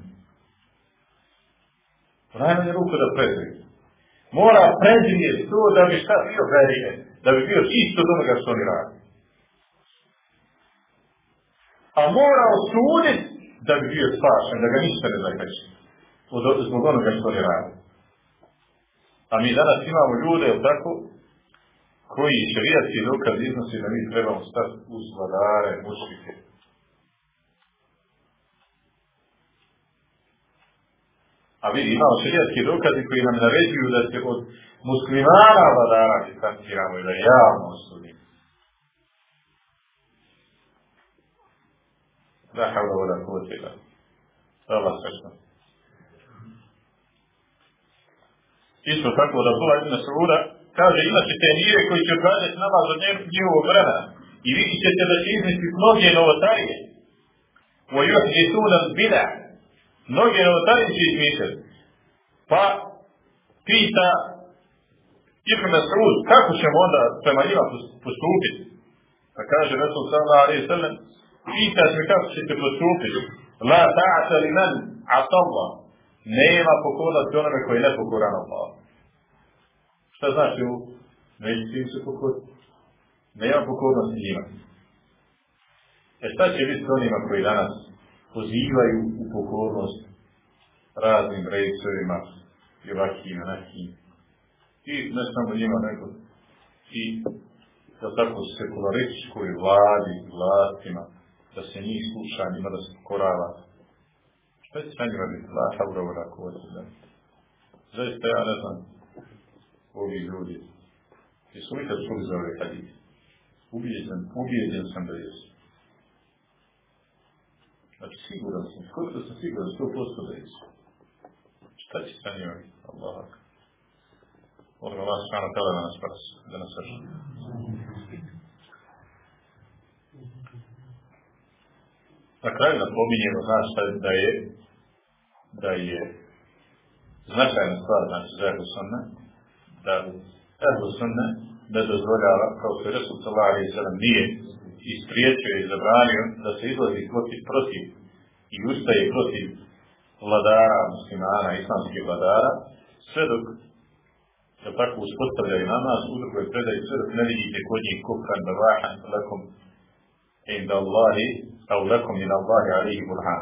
U ruku da prezrije. Mora prezrije to da bi šta bio verije, da bi bio čist od onoga što oni radi. A mora osudit da bi bio spašen, da ga ništa ne zakreće. Zbog onoga što oni radi. A mi danas imamo ljude, jel tako, koji šerijatski dokaz iznosi da mi trebamo stati uz vladare, mušike, A vidi, imamo širijetski dokazi koji nam naređuju da se od muslimana vladara distanciramo i da javno osudimo. Da havla voda kutila. Da vas srećno. Isto tako da Bula Ibn Sauda kaže imat ćete mire koji će odgađati namaz od njegovog vremena i vidit ćete da će izmisliti mnoge novotarije. Vojot je tu nas bidah mnogi novotarici izmislili. Pa pita Ibn kako ćemo onda prema njima postupiti. Pa kaže Resul sallallahu alaihi sallam pitaš se kako ćete postupiti. La ta'ata li man atallah. Nema pokornosti onome koji ne nepokoran Allah. Šta znači u među se? Nema pokornosti njima. E šta će biti s onima koji danas pozivaju u pokornost raznim rejcovima i ovakvim i onakim. I ne samo njima, nego i da tako sekularističkoj vladi, vlastima, da se njih sluša, njima da se pokorava. Šta će sa njima biti? Lata urovora se. Zaista ja ne znam ovi ljudi. Jesu li kad su za ove hadite? Ubijeđen, ubijeđen sam da jesu. Znači siguran sam, skočio sam siguran, 100% da je isto. Šta će sa njima biti? Allah. Molim Allah svana tala da nas pas, da nas. Na kraju napominjemo, znaš, da je, da je značajna stvar, znači, za Ehlu da Ehlu Sunna ne dozvoljava, kao što je Resul nije i spriječio i zabranio da se izlazi protiv, protiv i ustaje protiv vladara muslimana, islamskih vladara, sve dok da tako uspostavljaju na nas, u drugoj predaj sve dok ne vidite kod njih kufran bavahan lakom inda Allahi, au lakom in Allahi alihi burhan.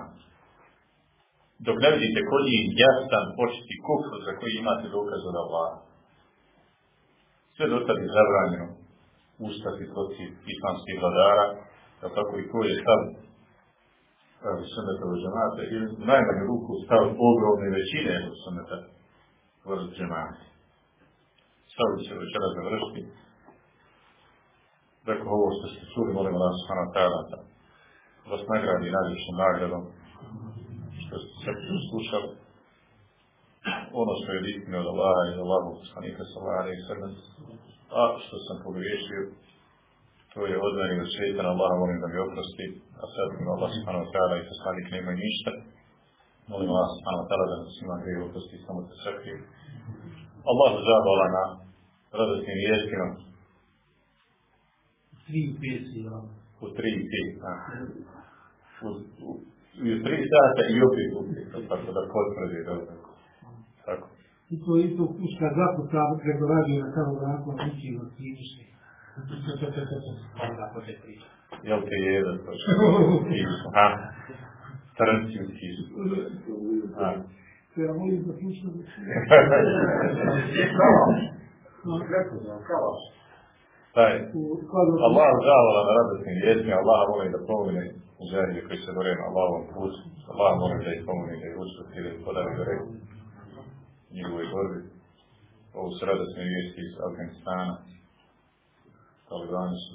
Dok ne vidite kod njih jasan početi kufr za koji imate dokaz od Allaha. Sve do je zabranjeno ustati protiv islamskih vladara, da tako i koji je stav sunneta u džemata, ili najmanju ruku stav ogromne većine sunneta u džemata. Stavit će večera završiti. Rekao ovo što ste čuli, molim ta'ala da vas nagradi najvišom nagradom što ste se slušali. Ono što je bitno od Allaha i od Allahog poslanika sallallahu i sallam, a što sam pogriješio, to je od mene od šeitana, Allah molim da mi oprosti, a sad mi Allah subhanahu ta'ala i poslanik nemaju ništa. Molim Allah subhanahu ta'ala da nas ima grije oprosti samo da sakrije. Allah zahvala na radosnim vijestima. Tri pjesi, ja. U tri pjesi, a. U, u, u tri sata i opet u tako da potvrdi dobro. Tako. I to je to kuška zaputa preko radio na kao zakon uči od klinične. Onda počet priča. Jel te jedan to što? Ha? Trnci u kisu. Ja volim da slušam. Taj. Allah zahvala na radosnim vijestima, Allah da pomogne želje koji se bore na Allahovom putu. Allah molim da ih pomogne da ih učuti da ih podari do reku njegovoj borbi. Ovo su radosne vijesti iz Afganistana. Talibani su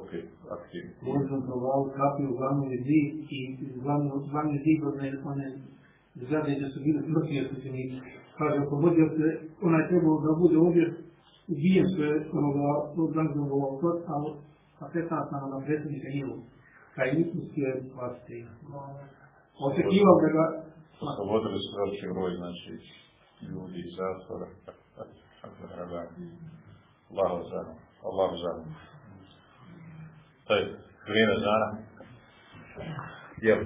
opet aktivni. Možda provao kapi u glavnoj zdi i glavnoj zdi one, one zgrade gdje su bili smrti osvećenici. Kaže, ako bude se, onaj trebao da bude ovdje ubijen sve onoga organizovanog ovog a atentat na, na predsjednika njegovog. Kaj nismo htio spasiti. Očekivao da ga... Oslobodili su veliki broj, znači, ljudi iz zatvora. Allahu za, Allahu za. To je vrijeme zana. Jel.